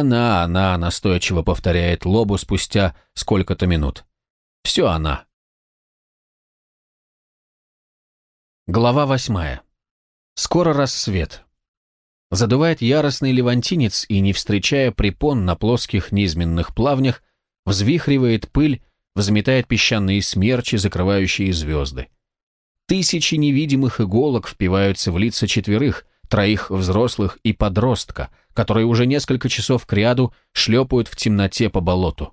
Она, она, настойчиво повторяет Лобу спустя сколько-то минут. Все она. Глава восьмая. Скоро рассвет. Задувает яростный левантинец и, не встречая препон на плоских низменных плавнях, взвихривает пыль, взметает песчаные смерчи, закрывающие звезды. Тысячи невидимых иголок впиваются в лица четверых, троих взрослых и подростка, которые уже несколько часов кряду шлепают в темноте по болоту.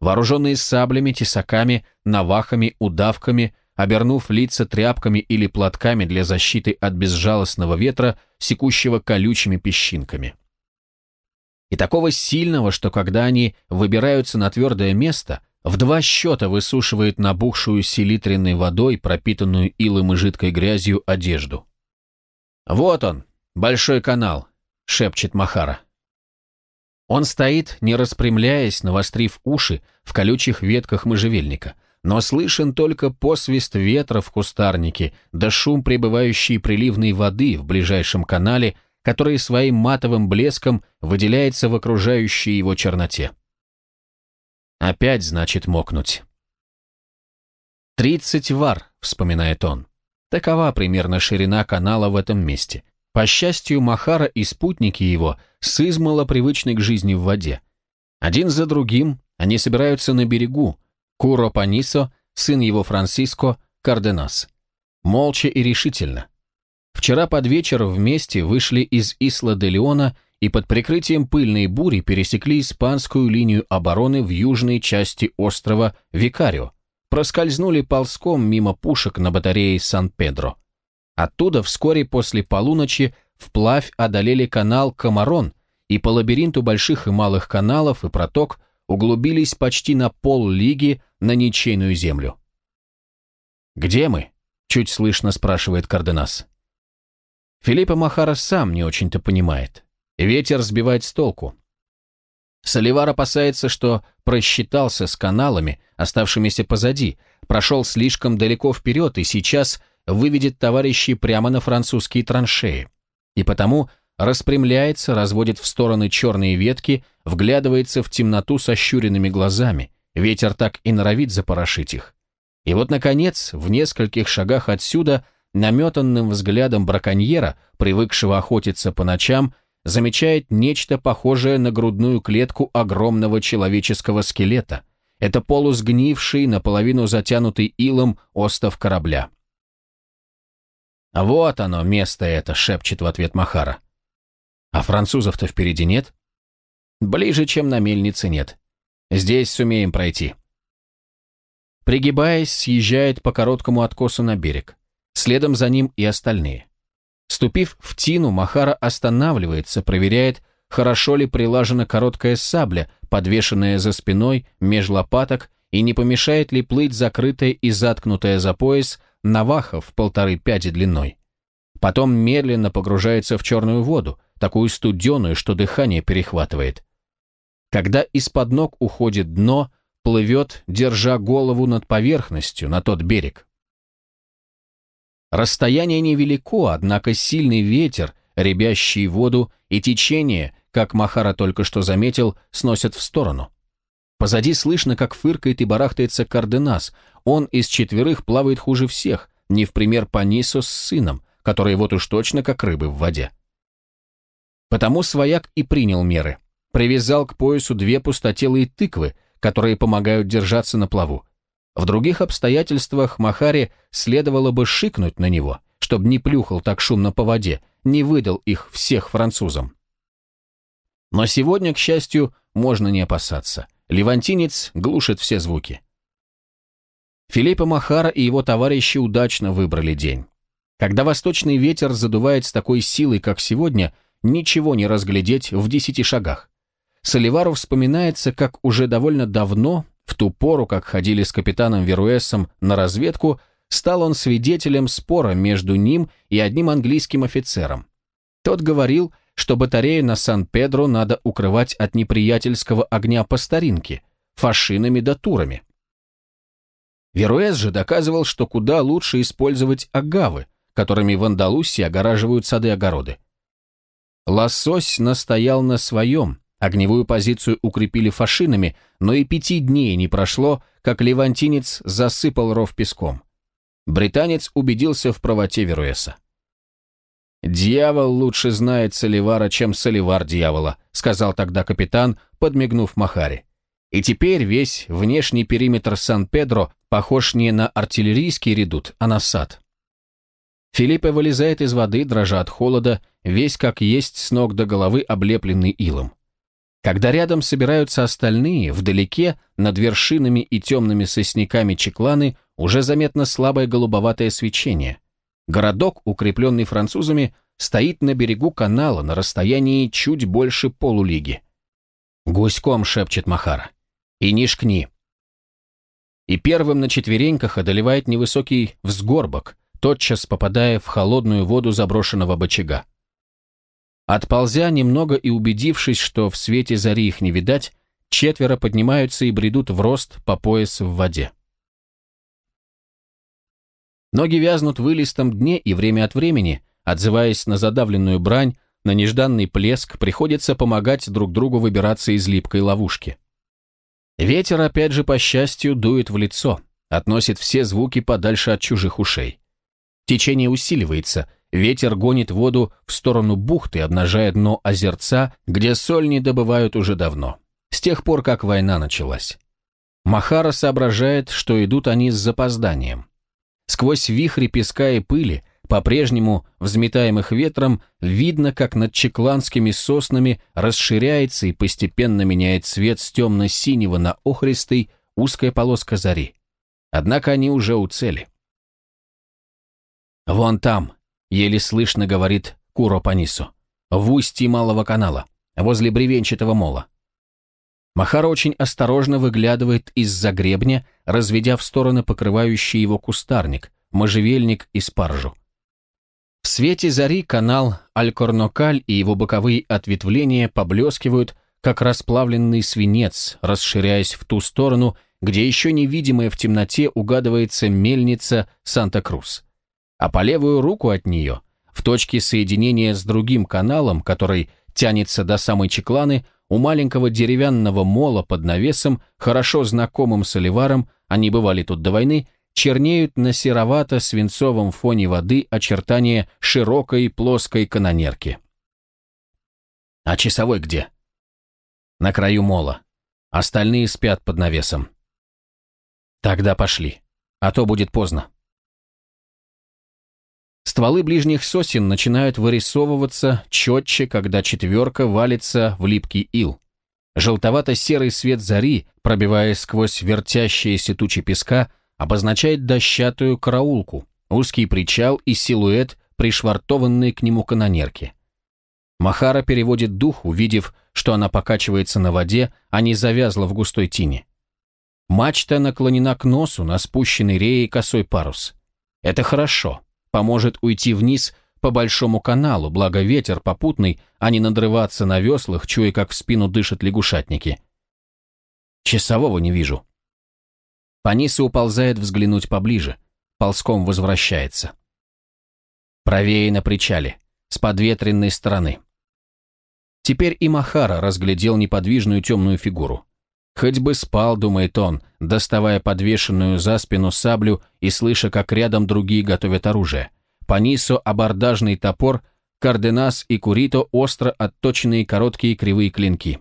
Вооруженные саблями, тесаками, навахами, удавками, обернув лица тряпками или платками для защиты от безжалостного ветра, секущего колючими песчинками. И такого сильного, что когда они выбираются на твердое место, в два счета высушивает набухшую селитренной водой, пропитанную илом и жидкой грязью, одежду. «Вот он, большой канал», — шепчет Махара. Он стоит, не распрямляясь, навострив уши в колючих ветках можжевельника, но слышен только посвист ветра в кустарнике, да шум прибывающей приливной воды в ближайшем канале, который своим матовым блеском выделяется в окружающей его черноте. Опять, значит, мокнуть. «Тридцать вар», — вспоминает он. Такова примерно ширина канала в этом месте. По счастью, Махара и спутники его сызмало привычны к жизни в воде. Один за другим они собираются на берегу. Куро Панисо, сын его Франсиско, Карденас. Молча и решительно. Вчера под вечер вместе вышли из Исла-де-Леона и под прикрытием пыльной бури пересекли испанскую линию обороны в южной части острова Викарио, проскользнули ползком мимо пушек на батарее Сан-Педро. Оттуда вскоре после полуночи вплавь одолели канал Камарон и по лабиринту больших и малых каналов и проток углубились почти на пол лиги на ничейную землю. «Где мы?» — чуть слышно спрашивает Карденас. Филиппа Махара сам не очень-то понимает. Ветер сбивает с толку. Соливар опасается, что просчитался с каналами, оставшимися позади, прошел слишком далеко вперед и сейчас выведет товарищей прямо на французские траншеи. И потому распрямляется, разводит в стороны черные ветки, вглядывается в темноту с ощуренными глазами. Ветер так и норовит запорошить их. И вот, наконец, в нескольких шагах отсюда, наметанным взглядом браконьера, привыкшего охотиться по ночам, замечает нечто похожее на грудную клетку огромного человеческого скелета. Это полусгнивший, наполовину затянутый илом остов корабля. «А «Вот оно, место это», — шепчет в ответ Махара. «А французов-то впереди нет?» «Ближе, чем на мельнице нет. Здесь сумеем пройти». Пригибаясь, съезжает по короткому откосу на берег. Следом за ним и остальные. Ступив в тину, Махара останавливается, проверяет, хорошо ли прилажена короткая сабля, подвешенная за спиной, меж лопаток, и не помешает ли плыть закрытая и заткнутая за пояс наваха в полторы пяди длиной. Потом медленно погружается в черную воду, такую студеную, что дыхание перехватывает. Когда из-под ног уходит дно, плывет, держа голову над поверхностью, на тот берег. Расстояние невелико, однако сильный ветер, ребящий воду, и течение, как Махара только что заметил, сносят в сторону. Позади слышно, как фыркает и барахтается Карденас. Он из четверых плавает хуже всех, не в пример Панисо с сыном, которые вот уж точно как рыбы в воде. Потому свояк и принял меры. Привязал к поясу две пустотелые тыквы, которые помогают держаться на плаву. В других обстоятельствах Махаре следовало бы шикнуть на него, чтобы не плюхал так шумно по воде, не выдал их всех французам. Но сегодня, к счастью, можно не опасаться. Левантинец глушит все звуки. Филиппа Махара и его товарищи удачно выбрали день. Когда восточный ветер задувает с такой силой, как сегодня, ничего не разглядеть в десяти шагах. Соливару вспоминается, как уже довольно давно в ту пору, как ходили с капитаном Веруэсом на разведку, стал он свидетелем спора между ним и одним английским офицером. Тот говорил, что батарею на Сан-Педро надо укрывать от неприятельского огня по старинке, фашинами да турами. Веруэс же доказывал, что куда лучше использовать агавы, которыми в Андалусии огораживают сады-огороды. Лосось настоял на своем, Огневую позицию укрепили фашинами, но и пяти дней не прошло, как левантинец засыпал ров песком. Британец убедился в правоте Веруэса. «Дьявол лучше знает Соливара, чем Соливар дьявола», сказал тогда капитан, подмигнув Махари. И теперь весь внешний периметр Сан-Педро похож не на артиллерийский редут, а на сад. Филиппе вылезает из воды, дрожа от холода, весь как есть с ног до головы облепленный илом. Когда рядом собираются остальные, вдалеке, над вершинами и темными сосняками Чекланы, уже заметно слабое голубоватое свечение. Городок, укрепленный французами, стоит на берегу канала на расстоянии чуть больше полулиги. «Гуськом», — шепчет Махара. «И не шкни». И первым на четвереньках одолевает невысокий взгорбок, тотчас попадая в холодную воду заброшенного бочага. Отползя немного и убедившись, что в свете зари их не видать, четверо поднимаются и бредут в рост по пояс в воде. Ноги вязнут в илистом дне, и время от времени, отзываясь на задавленную брань, на нежданный плеск, приходится помогать друг другу выбираться из липкой ловушки. Ветер, опять же, по счастью, дует в лицо, относит все звуки подальше от чужих ушей. Течение усиливается, ветер гонит воду в сторону бухты, обнажая дно озерца, где соль не добывают уже давно, с тех пор, как война началась. Махара соображает, что идут они с запозданием. Сквозь вихри песка и пыли, по-прежнему взметаемых ветром, видно, как над чекланскими соснами расширяется и постепенно меняет цвет с темно-синего на охристый узкая полоска зари. Однако они уже у цели. «Вон там», — еле слышно говорит Куро Панису, «в устье Малого канала, возле бревенчатого мола». Махара очень осторожно выглядывает из-за гребня, разведя в стороны покрывающий его кустарник, можжевельник и спаржу. В свете зари канал Алькорнокаль и его боковые ответвления поблескивают, как расплавленный свинец, расширяясь в ту сторону, где еще невидимая в темноте угадывается мельница Санта-Крус а по левую руку от нее, в точке соединения с другим каналом, который тянется до самой Чекланы, у маленького деревянного мола под навесом, хорошо знакомым с Оливаром, они бывали тут до войны, чернеют на серовато-свинцовом фоне воды очертания широкой плоской канонерки. А часовой где? На краю мола. Остальные спят под навесом. Тогда пошли, а то будет поздно. Стволы ближних сосен начинают вырисовываться четче, когда четверка валится в липкий ил. Желтовато-серый свет зари, пробиваясь сквозь вертящиеся тучи песка, обозначает дощатую караулку, узкий причал и силуэт, пришвартованный к нему канонерки. Махара переводит дух, увидев, что она покачивается на воде, а не завязла в густой тине. Мачта наклонена к носу на спущенный реей косой парус. Это хорошо поможет уйти вниз по большому каналу, благо ветер попутный, а не надрываться на веслах, чуя, как в спину дышат лягушатники. Часового не вижу. Паниса уползает взглянуть поближе, ползком возвращается. Правее на причале, с подветренной стороны. Теперь и Махара разглядел неподвижную темную фигуру. Хоть бы спал, думает он, доставая подвешенную за спину саблю и слыша, как рядом другие готовят оружие. Панисо – абордажный топор, Карденас и Курито – остро отточенные короткие кривые клинки.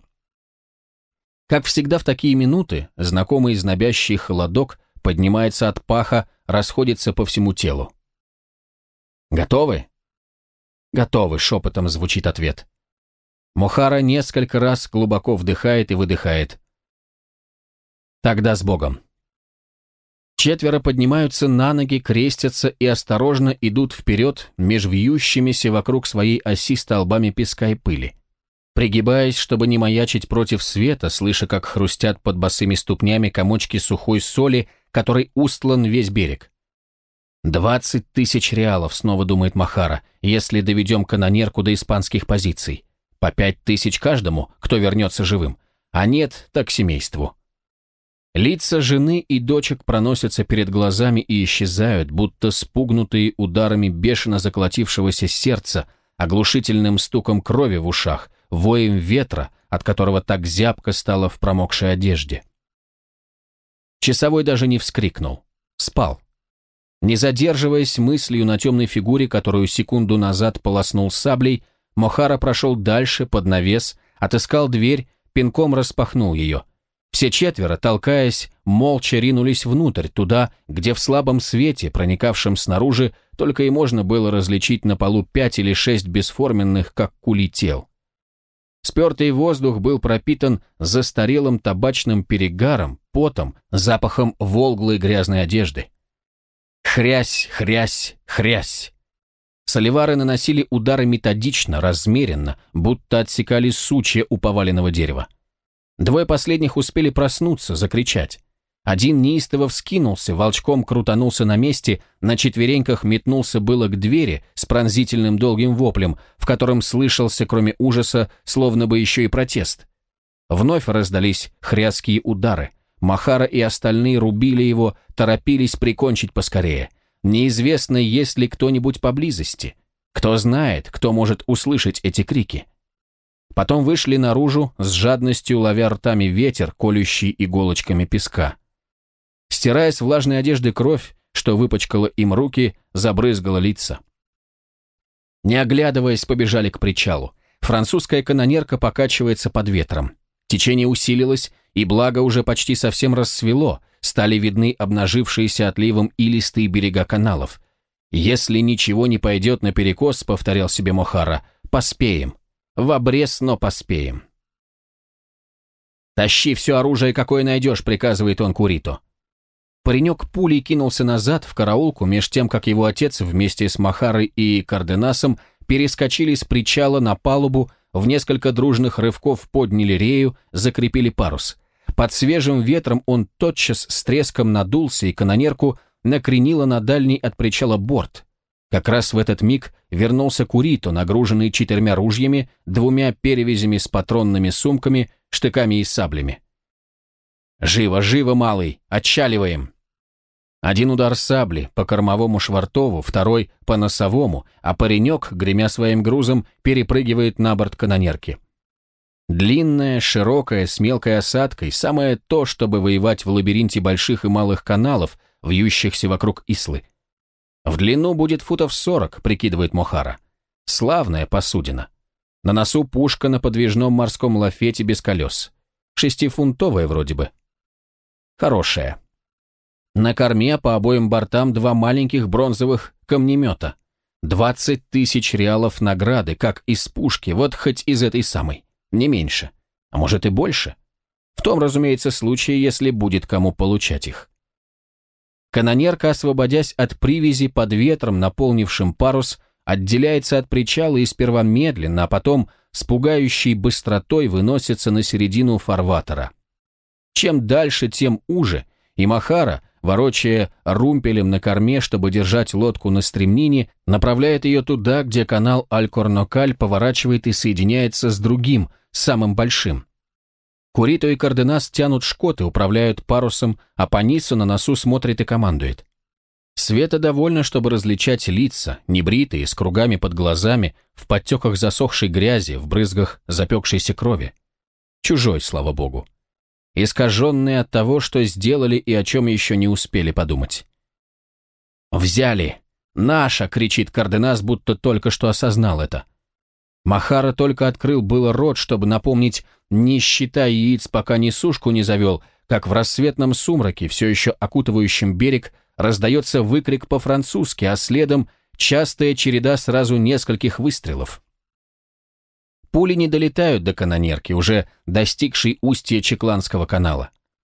Как всегда в такие минуты, знакомый знобящий холодок поднимается от паха, расходится по всему телу. «Готовы?» «Готовы», — шепотом звучит ответ. Мохара несколько раз глубоко вдыхает и выдыхает. Тогда с Богом. Четверо поднимаются на ноги, крестятся и осторожно идут вперед меж вьющимися вокруг своей оси столбами песка и пыли. Пригибаясь, чтобы не маячить против света, слыша, как хрустят под босыми ступнями комочки сухой соли, которой устлан весь берег. «Двадцать тысяч реалов», — снова думает Махара, «если доведем канонерку до испанских позиций. По пять тысяч каждому, кто вернется живым. А нет, так семейству. Лица жены и дочек проносятся перед глазами и исчезают, будто спугнутые ударами бешено заколотившегося сердца, оглушительным стуком крови в ушах, воем ветра, от которого так зябко стало в промокшей одежде. Часовой даже не вскрикнул. Спал. Не задерживаясь мыслью на темной фигуре, которую секунду назад полоснул саблей, Мохара прошел дальше, под навес, отыскал дверь, пинком распахнул ее. Все четверо, толкаясь, молча ринулись внутрь, туда, где в слабом свете, проникавшем снаружи, только и можно было различить на полу пять или шесть бесформенных, как кули тел. Спертый воздух был пропитан застарелым табачным перегаром, потом, запахом волглой грязной одежды. Хрясь, хрясь, хрясь. Соливары наносили удары методично, размеренно, будто отсекали сучья у поваленного дерева. Двое последних успели проснуться, закричать. Один неистово вскинулся, волчком крутанулся на месте, на четвереньках метнулся было к двери с пронзительным долгим воплем, в котором слышался, кроме ужаса, словно бы еще и протест. Вновь раздались хряцкие удары. Махара и остальные рубили его, торопились прикончить поскорее. Неизвестно, есть ли кто-нибудь поблизости. Кто знает, кто может услышать эти крики. Потом вышли наружу, с жадностью ловя ртами ветер, колющий иголочками песка. Стирая с влажной одежды кровь, что выпачкала им руки, забрызгала лица. Не оглядываясь, побежали к причалу. Французская канонерка покачивается под ветром. Течение усилилось, и благо уже почти совсем рассвело, стали видны обнажившиеся отливом илистые берега каналов. «Если ничего не пойдет наперекос», — повторял себе Мохара, — «поспеем. В обрез, но поспеем». «Тащи все оружие, какое найдешь», — приказывает он Курито. Паренек пулей кинулся назад в караулку, меж тем, как его отец вместе с Махарой и Карденасом перескочили с причала на палубу, в несколько дружных рывков подняли рею, закрепили парус. Под свежим ветром он тотчас с треском надулся, и канонерку накренило на дальний от причала борт. Как раз в этот миг вернулся Курито, нагруженный четырьмя ружьями, двумя перевязями с патронными сумками, штыками и саблями. «Живо, живо, малый! Отчаливаем!» Один удар сабли по кормовому швартову, второй по носовому, а паренек, гремя своим грузом, перепрыгивает на борт канонерки. Длинная, широкая, с мелкой осадкой, самое то, чтобы воевать в лабиринте больших и малых каналов, вьющихся вокруг Ислы. В длину будет футов сорок, прикидывает Мохара. Славная посудина. На носу пушка на подвижном морском лафете без колес. Шестифунтовая вроде бы. Хорошая. На корме по обоим бортам два маленьких бронзовых камнемета. 20 тысяч реалов награды, как из пушки, вот хоть из этой самой. Не меньше. А может и больше. В том, разумеется, случае, если будет кому получать их. Канонерка, освободясь от привязи под ветром, наполнившим парус, отделяется от причала и сперва медленно, а потом с пугающей быстротой выносится на середину фарватера. Чем дальше, тем уже, и Махара, ворочая румпелем на корме, чтобы держать лодку на стремнине, направляет ее туда, где канал Аль-Корнокаль поворачивает и соединяется с другим, самым большим. Курито и Карденас тянут шкоты, управляют парусом, а Панису на носу смотрит и командует. Света довольно, чтобы различать лица, небритые, с кругами под глазами, в подтеках засохшей грязи, в брызгах запекшейся крови. Чужой, слава богу искаженные от того, что сделали и о чем еще не успели подумать. «Взяли! Наша!» — кричит Карденас, будто только что осознал это. Махара только открыл было рот, чтобы напомнить «не считай яиц, пока несушку не завел», как в рассветном сумраке, все еще окутывающем берег, раздается выкрик по-французски, а следом частая череда сразу нескольких выстрелов. Пули не долетают до канонерки, уже достигшей устья Чекланского канала.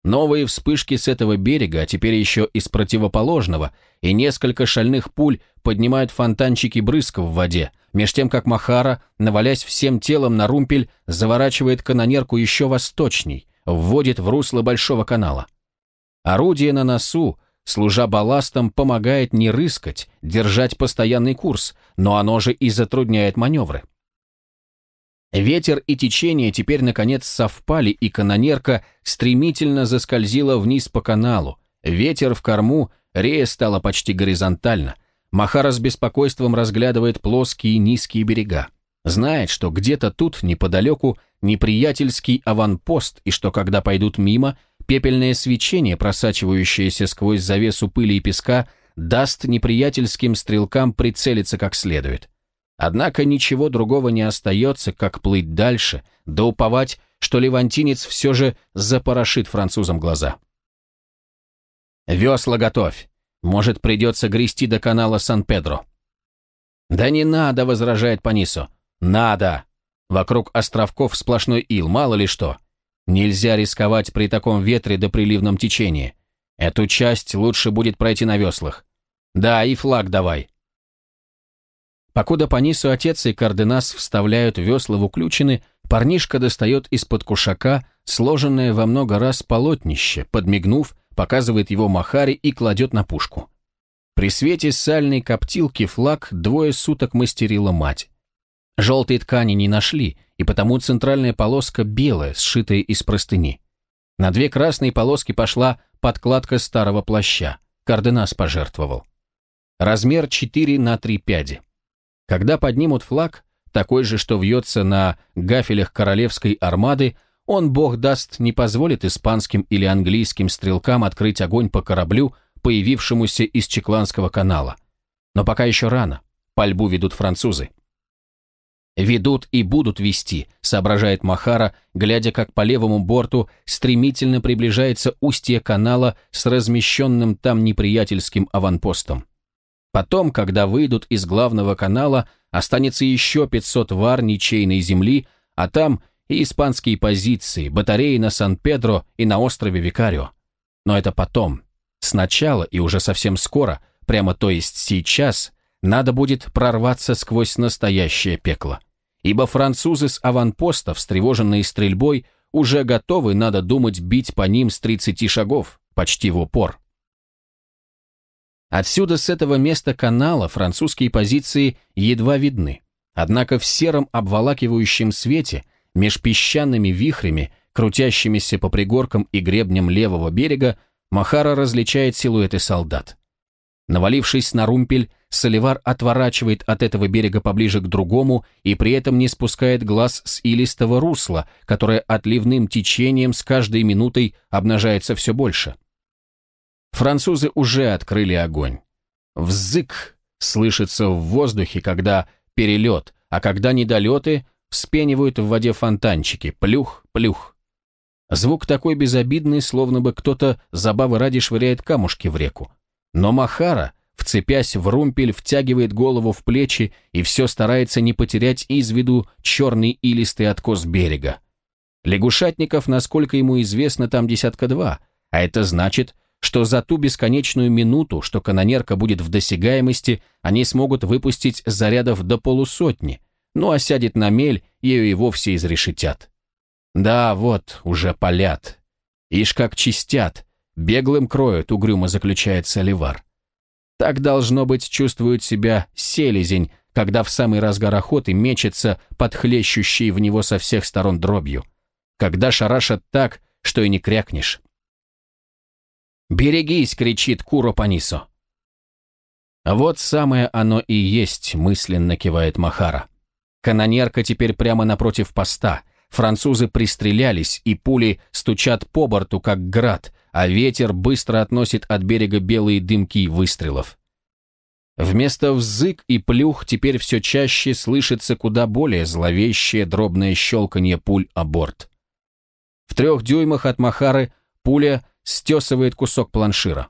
Новые вспышки с этого берега, а теперь еще из противоположного, и несколько шальных пуль поднимают фонтанчики брызг в воде, меж тем как Махара, навалясь всем телом на румпель, заворачивает канонерку еще восточней, вводит в русло Большого канала. Орудие на носу, служа балластом, помогает не рыскать, держать постоянный курс, но оно же и затрудняет маневры. Ветер и течение теперь наконец совпали, и канонерка стремительно заскользила вниз по каналу. Ветер в корму, рея стала почти горизонтально. Махара с беспокойством разглядывает плоские низкие берега. Знает, что где-то тут, неподалеку, неприятельский аванпост, и что когда пойдут мимо, пепельное свечение, просачивающееся сквозь завесу пыли и песка, даст неприятельским стрелкам прицелиться как следует. Однако ничего другого не остается, как плыть дальше, да уповать, что левантинец все же запорошит французам глаза. «Весла готовь! Может, придется грести до канала Сан-Педро». «Да не надо», — возражает Панисо. «Надо! Вокруг островков сплошной ил, мало ли что. Нельзя рисковать при таком ветре до приливном течении. Эту часть лучше будет пройти на веслах. Да, и флаг давай». Покуда Панису отец и Карденас вставляют весла в уключины, парнишка достает из-под кушака сложенное во много раз полотнище, подмигнув, показывает его Махари и кладет на пушку. При свете сальной коптилки флаг двое суток мастерила мать. Желтой ткани не нашли, и потому центральная полоска белая, сшитая из простыни. На две красные полоски пошла подкладка старого плаща. Карденас пожертвовал. Размер 4 на 3 пяди. Когда поднимут флаг, такой же, что вьется на гафелях королевской армады, он, бог даст, не позволит испанским или английским стрелкам открыть огонь по кораблю, появившемуся из Чекланского канала. Но пока еще рано. Пальбу ведут французы. «Ведут и будут вести», — соображает Махара, глядя, как по левому борту стремительно приближается устье канала с размещенным там неприятельским аванпостом. Потом, когда выйдут из главного канала, останется еще 500 вар ничейной земли, а там и испанские позиции, батареи на Сан-Педро и на острове Викарио. Но это потом. Сначала и уже совсем скоро, прямо то есть сейчас, надо будет прорваться сквозь настоящее пекло ибо французы с аванпоста, встревоженные стрельбой, уже готовы, надо думать, бить по ним с 30 шагов, почти в упор. Отсюда, с этого места канала, французские позиции едва видны. Однако в сером обволакивающем свете, меж песчаными вихрями, крутящимися по пригоркам и гребням левого берега, Махара различает силуэты солдат. Навалившись на румпель, Соливар отворачивает от этого берега поближе к другому и при этом не спускает глаз с илистого русла, которое отливным течением с каждой минутой обнажается все больше. Французы уже открыли огонь. Взык слышится в воздухе, когда перелет, а когда недолеты вспенивают в воде фонтанчики, плюх, плюх. Звук такой безобидный, словно бы кто-то забавы ради швыряет камушки в реку. Но Махара, вцепясь в румпель, втягивает голову в плечи и все старается не потерять из виду черный илистый откос берега. Лягушатников, насколько ему известно, там десятка два, а это значит, что за ту бесконечную минуту, что канонерка будет в досягаемости, они смогут выпустить зарядов до полусотни, ну а сядет на мель, ее и вовсе изрешетят. Да, вот, уже палят. Ишь как чистят, Беглым кроют, угрюмо заключает Соливар. Так, должно быть, чувствует себя селезень, когда в самый разгар охоты мечется под хлещущей в него со всех сторон дробью. Когда шарашат так, что и не крякнешь. «Берегись!» — кричит Куро Панисо. Вот самое оно и есть, мысленно кивает Махара. Канонерка теперь прямо напротив поста. Французы пристрелялись, и пули стучат по борту, как град, а ветер быстро относит от берега белые дымки выстрелов. Вместо взык и плюх теперь все чаще слышится куда более зловещее дробное щелканье пуль о борт. В трех дюймах от Махары пуля стесывает кусок планшира.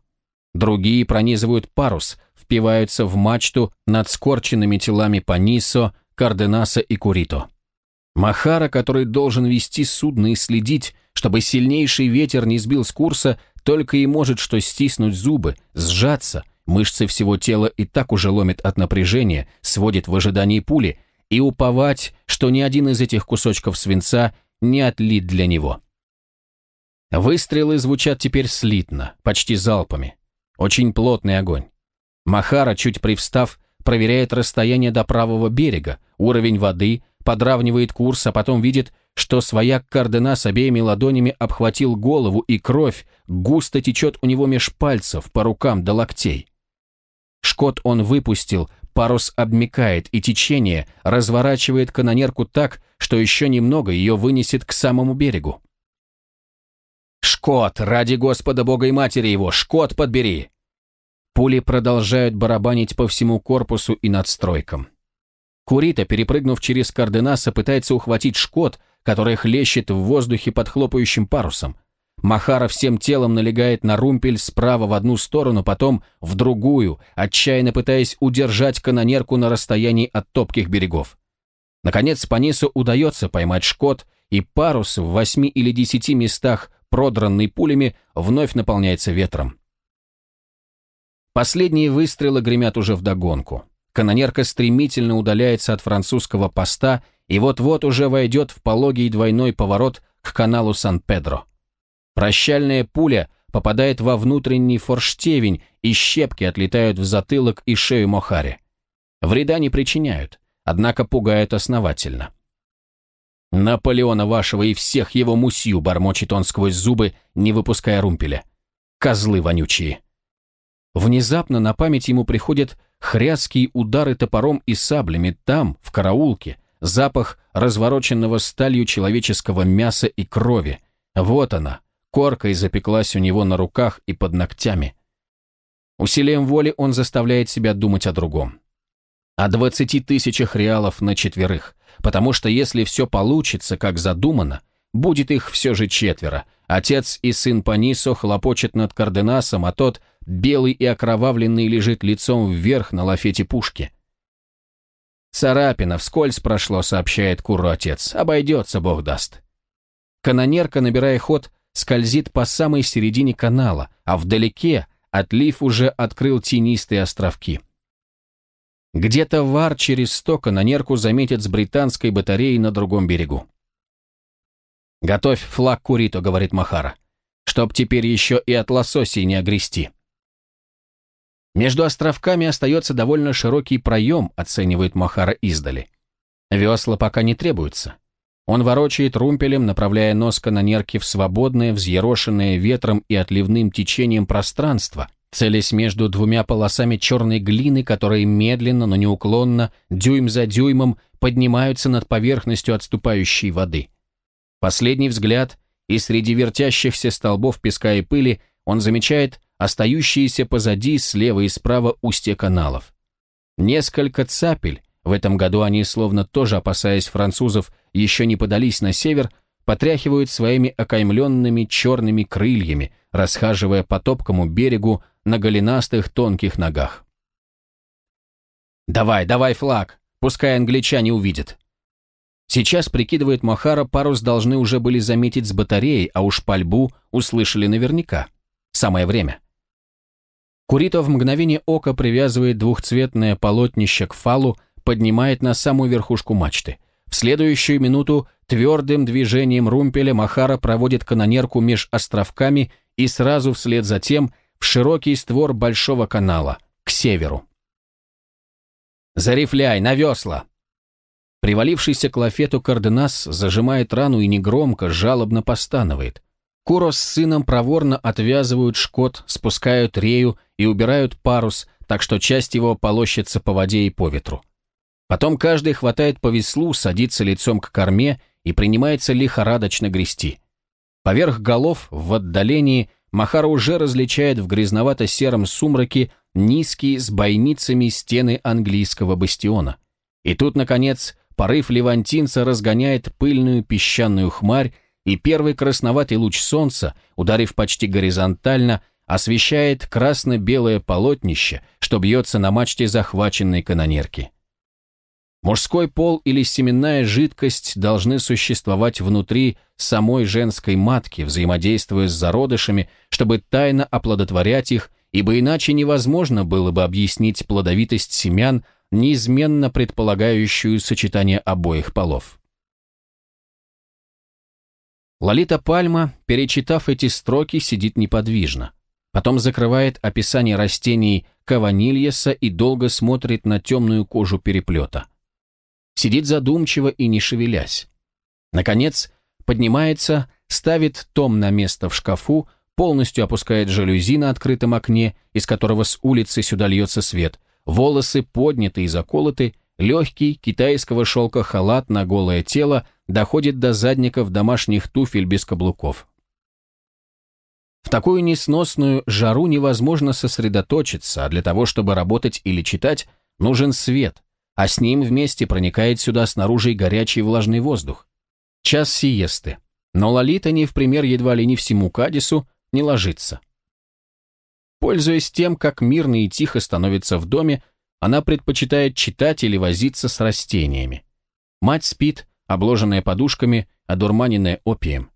Другие пронизывают парус, впиваются в мачту над скорченными телами Панисо, Карденаса и Курито. Махара, который должен вести судно и следить, чтобы сильнейший ветер не сбил с курса, только и может что стиснуть зубы, сжаться, мышцы всего тела и так уже ломит от напряжения, сводит в ожидании пули, и уповать, что ни один из этих кусочков свинца не отлит для него. Выстрелы звучат теперь слитно, почти залпами. Очень плотный огонь. Махара, чуть привстав, проверяет расстояние до правого берега, уровень воды, подравнивает курс, а потом видит, что свояк Кардена с обеими ладонями обхватил голову, и кровь густо течет у него меж пальцев, по рукам до локтей. Шкот он выпустил, парус обмекает, и течение разворачивает канонерку так, что еще немного ее вынесет к самому берегу. «Шкот, ради Господа Бога и Матери его, Шкот подбери!» Пули продолжают барабанить по всему корпусу и надстройкам. Курита, перепрыгнув через Карденаса, пытается ухватить Шкот, который хлещет в воздухе под хлопающим парусом. Махара всем телом налегает на румпель справа в одну сторону, потом в другую, отчаянно пытаясь удержать канонерку на расстоянии от топких берегов. Наконец, Панису удается поймать шкот, и парус в восьми или десяти местах, продранный пулями, вновь наполняется ветром. Последние выстрелы гремят уже вдогонку. Канонерка стремительно удаляется от французского поста и вот-вот уже войдет в пологий двойной поворот к каналу Сан-Педро. Прощальная пуля попадает во внутренний форштевень, и щепки отлетают в затылок и шею Мохари. Вреда не причиняют, однако пугают основательно. «Наполеона вашего и всех его мусью!» — бормочет он сквозь зубы, не выпуская румпеля. «Козлы вонючие!» Внезапно на память ему приходят хряцкие удары топором и саблями там, в караулке, запах развороченного сталью человеческого мяса и крови. Вот она, коркой запеклась у него на руках и под ногтями. Усилием воли он заставляет себя думать о другом. О двадцати тысячах реалов на четверых, потому что если все получится, как задумано, будет их все же четверо. Отец и сын Панисо хлопочет над Карденасом, а тот, белый и окровавленный, лежит лицом вверх на лафете пушки. «Царапина, вскользь прошло», — сообщает Куру отец. «Обойдется, бог даст». Канонерка, набирая ход, скользит по самой середине канала, а вдалеке отлив уже открыл тенистые островки. Где-то вар через сто канонерку заметят с британской батареей на другом берегу. «Готовь флаг Курито», — говорит Махара, «чтоб теперь еще и от лососей не огрести». Между островками остается довольно широкий проем, оценивает Махара издали. Весла пока не требуются. Он ворочает румпелем, направляя нос канонерки в свободное, взъерошенное ветром и отливным течением пространство, целясь между двумя полосами черной глины, которые медленно, но неуклонно, дюйм за дюймом, поднимаются над поверхностью отступающей воды. Последний взгляд, и среди вертящихся столбов песка и пыли он замечает остающиеся позади слева и справа устья каналов. Несколько цапель, в этом году они, словно тоже опасаясь французов, еще не подались на север, потряхивают своими окаймленными черными крыльями, расхаживая по топкому берегу на голенастых тонких ногах. «Давай, давай флаг, пускай англичане увидят». Сейчас, прикидывает Махара, парус должны уже были заметить с батареей, а уж пальбу услышали наверняка. Самое время. Курито в мгновение ока привязывает двухцветное полотнище к фалу, поднимает на самую верхушку мачты. В следующую минуту твердым движением румпеля Махара проводит канонерку меж островками и сразу вслед за тем в широкий створ большого канала, к северу. «Зарифляй, на весла!» Привалившийся к лафету Карденас зажимает рану и негромко, жалобно постанывает. Куро с сыном проворно отвязывают шкот, спускают рею и убирают парус, так что часть его полощется по воде и по ветру. Потом каждый хватает по веслу, садится лицом к корме и принимается лихорадочно грести. Поверх голов, в отдалении, Махара уже различает в грязновато-сером сумраке низкие с бойницами стены английского бастиона. И тут, наконец, порыв левантинца разгоняет пыльную песчаную хмарь, и первый красноватый луч солнца, ударив почти горизонтально, освещает красно-белое полотнище, что бьется на мачте захваченной канонерки. Мужской пол или семенная жидкость должны существовать внутри самой женской матки, взаимодействуя с зародышами, чтобы тайно оплодотворять их, ибо иначе невозможно было бы объяснить плодовитость семян, неизменно предполагающую сочетание обоих полов. Лолита Пальма, перечитав эти строки, сидит неподвижно. Потом закрывает описание растений каванильеса и долго смотрит на темную кожу переплета сидит задумчиво и не шевелясь. Наконец, поднимается, ставит том на место в шкафу, полностью опускает жалюзи на открытом окне, из которого с улицы сюда льется свет, волосы подняты и заколоты, легкий китайского шелка халат на голое тело доходит до задников домашних туфель без каблуков. В такую несносную жару невозможно сосредоточиться, а для того, чтобы работать или читать, нужен свет, а с ним вместе проникает сюда снаружи горячий влажный воздух. Час сиесты. Но Лолита не в пример едва ли не всему Кадису не ложится. Пользуясь тем, как мирно и тихо становится в доме, она предпочитает читать или возиться с растениями. Мать спит, обложенная подушками, одурманенная опием.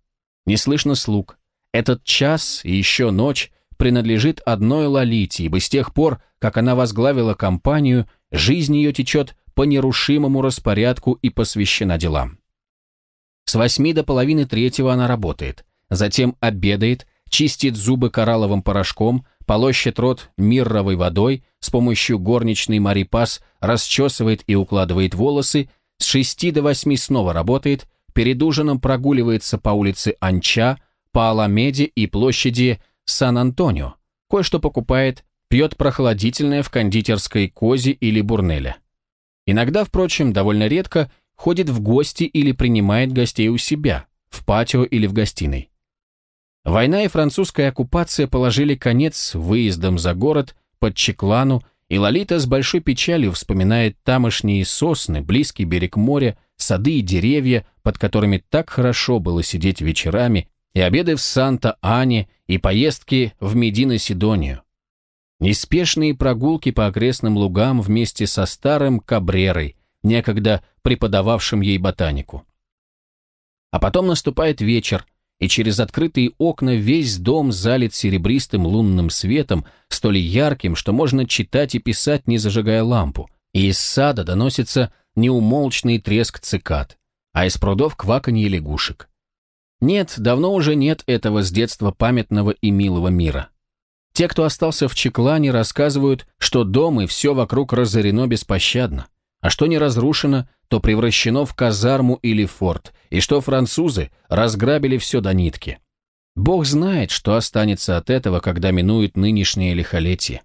Не слышно слуг. Этот час и еще ночь принадлежит одной Лолите, ибо с тех пор, как она возглавила компанию, жизнь ее течет по нерушимому распорядку и посвящена делам. С восьми до половины третьего она работает, затем обедает, чистит зубы коралловым порошком, полощет рот мирровой водой, с помощью горничной Марипас расчесывает и укладывает волосы, с шести до восьми снова работает, перед ужином прогуливается по улице Анча, по Аламеде и площади Сан-Антонио, кое-что покупает, пьет прохладительное в кондитерской Кози или Бурнеля. Иногда, впрочем, довольно редко, ходит в гости или принимает гостей у себя, в патио или в гостиной. Война и французская оккупация положили конец выездам за город под Чеклану, и Лолита с большой печалью вспоминает тамошние сосны, близкий берег моря, сады и деревья, под которыми так хорошо было сидеть вечерами, и обеды в Санта-Ане, и поездки в Медино-Сидонию. Неспешные прогулки по окрестным лугам вместе со старым Кабрерой, некогда преподававшим ей ботанику. А потом наступает вечер, и через открытые окна весь дом залит серебристым лунным светом, столь ярким, что можно читать и писать, не зажигая лампу, и из сада доносится неумолчный треск цикад, а из прудов кваканье лягушек. Нет, давно уже нет этого с детства памятного и милого мира. Те, кто остался в Чеклане, рассказывают, что дом и все вокруг разорено беспощадно, а что не разрушено, то превращено в казарму или форт, и что французы разграбили все до нитки. Бог знает, что останется от этого, когда минует нынешнее лихолетие.